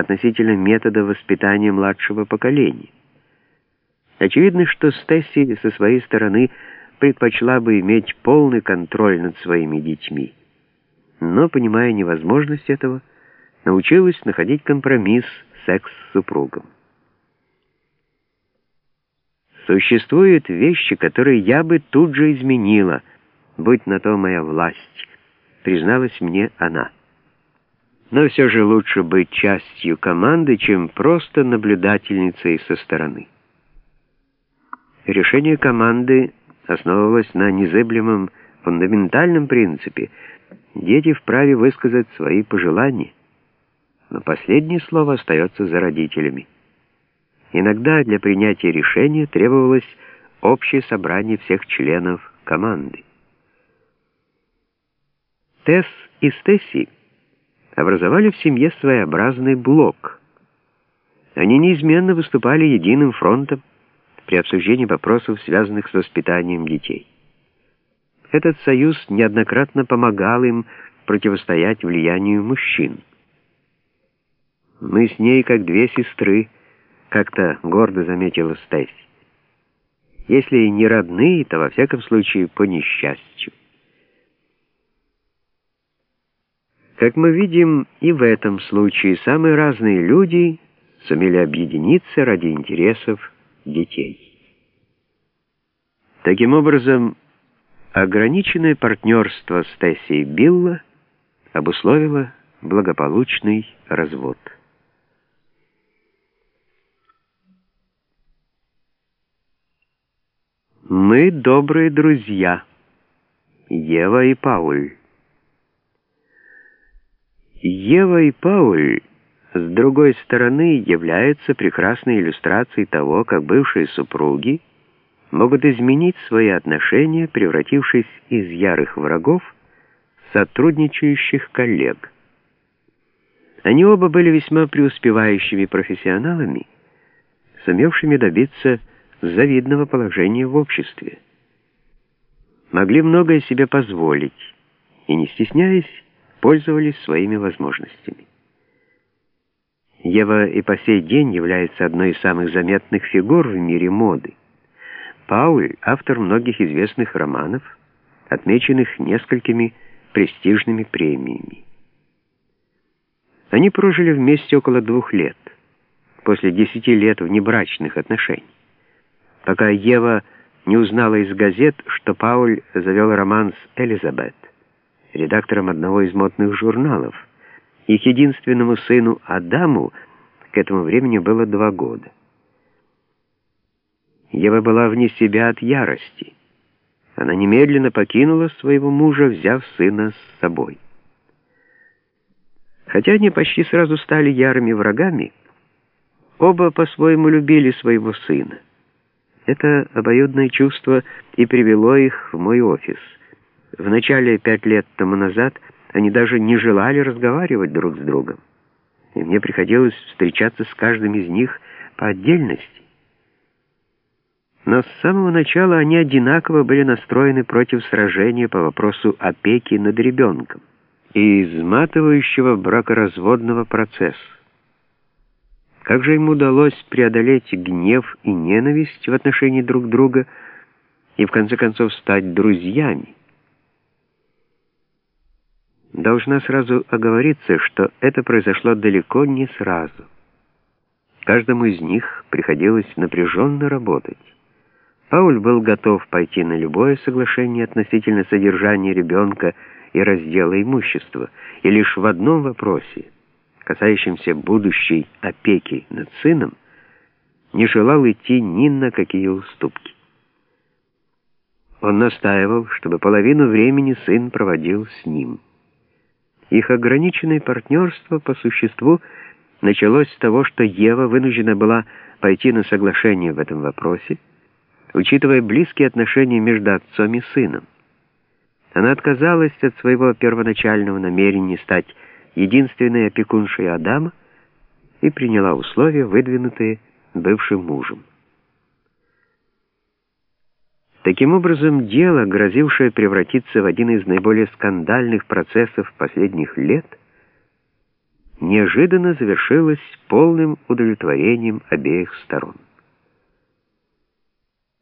относительно метода воспитания младшего поколения. Очевидно, что Стесси со своей стороны предпочла бы иметь полный контроль над своими детьми, но, понимая невозможность этого, научилась находить компромисс с экс-супругом. Существуют вещи, которые я бы тут же изменила, будь на то моя власть, призналась мне она. Но все же лучше быть частью команды, чем просто наблюдательницей со стороны. Решение команды основывалось на незыблемом фундаментальном принципе. Дети вправе высказать свои пожелания, но последнее слово остается за родителями. Иногда для принятия решения требовалось общее собрание всех членов команды. Тесс и Стесси образовали в семье своеобразный блок. Они неизменно выступали единым фронтом при обсуждении вопросов, связанных с воспитанием детей. Этот союз неоднократно помогал им противостоять влиянию мужчин. «Мы с ней как две сестры», — как-то гордо заметила Стейси. «Если и не родные, то во всяком случае по несчастью». Как мы видим, и в этом случае самые разные люди сумели объединиться ради интересов детей. Таким образом, ограниченное партнерство с Тессией Билла обусловило благополучный развод. Мы добрые друзья, Ева и Пауль. Ева и Пауль, с другой стороны, являются прекрасной иллюстрацией того, как бывшие супруги могут изменить свои отношения, превратившись из ярых врагов в сотрудничающих коллег. Они оба были весьма преуспевающими профессионалами, сумевшими добиться завидного положения в обществе. Могли многое себе позволить и, не стесняясь, пользовались своими возможностями. Ева и по сей день является одной из самых заметных фигур в мире моды. Пауль — автор многих известных романов, отмеченных несколькими престижными премиями. Они прожили вместе около двух лет, после десяти лет внебрачных отношений, пока Ева не узнала из газет, что Пауль завел роман с Элизабет редактором одного из модных журналов. Их единственному сыну Адаму к этому времени было два года. Ева была вне себя от ярости. Она немедленно покинула своего мужа, взяв сына с собой. Хотя они почти сразу стали ярыми врагами, оба по-своему любили своего сына. Это обоюдное чувство и привело их в мой офис — в начале пять лет тому назад они даже не желали разговаривать друг с другом, и мне приходилось встречаться с каждым из них по отдельности. Но с самого начала они одинаково были настроены против сражения по вопросу опеки над ребенком и изматывающего бракоразводного процесса. Как же им удалось преодолеть гнев и ненависть в отношении друг друга и в конце концов стать друзьями? Должна сразу оговориться, что это произошло далеко не сразу. Каждому из них приходилось напряженно работать. Пауль был готов пойти на любое соглашение относительно содержания ребенка и раздела имущества, и лишь в одном вопросе, касающемся будущей опеки над сыном, не желал идти ни на какие уступки. Он настаивал, чтобы половину времени сын проводил с ним. Их ограниченное партнерство по существу началось с того, что Ева вынуждена была пойти на соглашение в этом вопросе, учитывая близкие отношения между отцом и сыном. Она отказалась от своего первоначального намерения стать единственной опекуншей Адама и приняла условия, выдвинутые бывшим мужем. Таким образом, дело, грозившее превратиться в один из наиболее скандальных процессов последних лет, неожиданно завершилась полным удовлетворением обеих сторон.